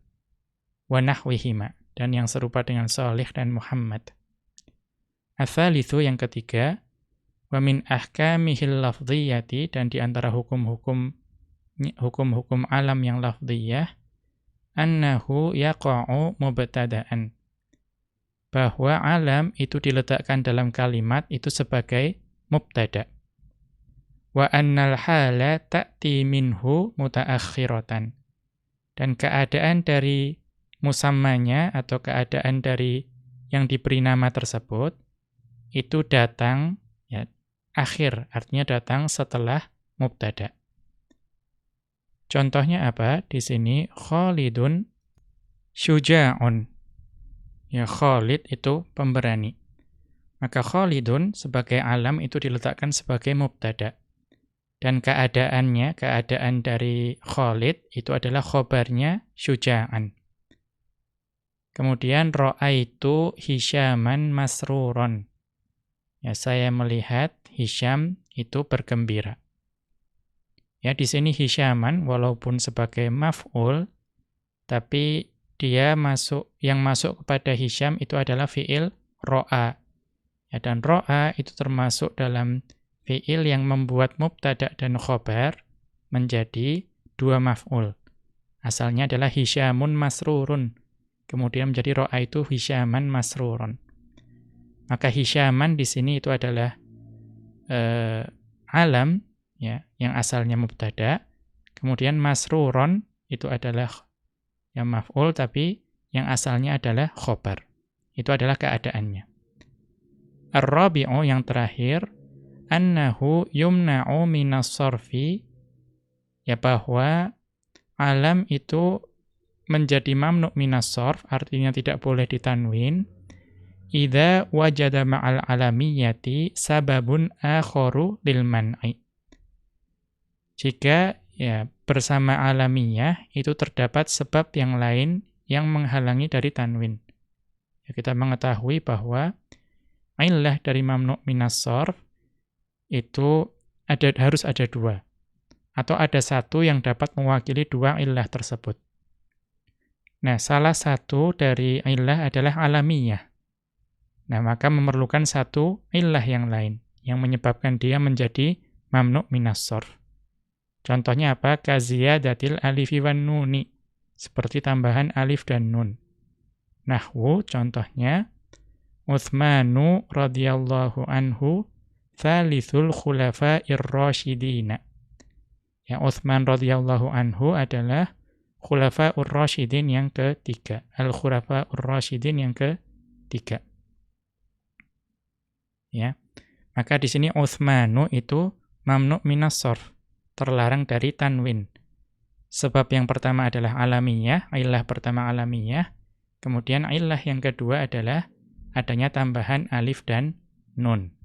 Wa nahwihima. Dan yang serupa dengan Salih dan Muhammad. Athalithu yang ketiga. Wa min ahkamihil lafdhiyati. Dan di antara hukum-hukum hukum-hukum alam yang lafdhiyah. Annahu yaqa'u mubtada'an. Bahwa alam itu diletakkan dalam kalimat itu sebagai mubtada' wa annal hala ta'ti minhu mutaakhiratan. Dan keadaan dari musammanya atau keadaan dari yang diberi nama tersebut itu datang ya akhir, artinya datang setelah mubtada. Contohnya apa? Di sini Khalidun syuja'un. Ya Khalid itu pemberani. Maka Khalidun sebagai alam itu diletakkan sebagai mubtada. Dan keadaannya, keadaan dari Khalid itu adalah khobarnya syuja'an. Kemudian itu Hisyaman masruron. Ya, saya melihat Hisyam itu bergembira. Ya, di sini Hisyaman walaupun sebagai maf'ul tapi dia masuk yang masuk kepada Hisyam itu adalah fiil ro'a. Ya, dan ro'a itu termasuk dalam fi'il yang membuat mubtada dan khobar menjadi dua maf'ul. Asalnya adalah hisyamun masrurun. Kemudian menjadi ro'a itu hisyaman masrurun. Maka hisyaman di sini itu adalah uh, alam ya yang asalnya mubtada. Kemudian masrurun itu adalah yang maf'ul tapi yang asalnya adalah khobar. Itu adalah keadaannya. Ar-rabi'u yang terakhir annahu yumna'u minas sarfi ya bahwa alam itu menjadi mamnu minas sarf artinya tidak boleh ditanwin idza wajada ma'al alamiyati sababun akharu lil man'i jika ya bersama alamiyah itu terdapat sebab yang lain yang menghalangi dari tanwin ya, kita mengetahui bahwa illah dari mamnu minas sarf itu ada harus ada dua. Atau ada satu yang dapat mewakili dua ilah tersebut. Nah, salah satu dari ilah adalah alamiah. Nah, maka memerlukan satu ilah yang lain, yang menyebabkan dia menjadi mamnu minas sorf. Contohnya apa? Kaziyadatil alifi wan nuni. Seperti tambahan alif dan nun. Nahwu contohnya Uthmanu radhiyallahu anhu thalithul khulafa'ir rasyidina. Ya Uthman radhiyallahu anhu adalah khulafa'ur rasyidin yang ketiga. Al-khulafa'ur rasyidin yang ketiga. Ya. Maka di sini Uthmanu itu mamnu minas sorf, terlarang dari tanwin. Sebab yang pertama adalah alamiah, ilah pertama alamiah. Kemudian ilah yang kedua adalah adanya tambahan alif dan nun.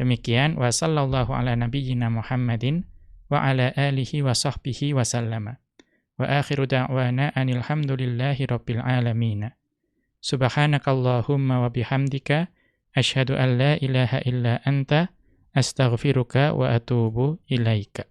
Demikian wa sallallahu ala nabiyyina Muhammadin wa ala alihi wa sahbihi wa sallama. Wa akhiru da'wana anil hamdulillahi rabbil alamin. Subhanakallahumma wa bihamdika asyhadu an la ilaha illa anta astaghfiruka wa atubu ilaika.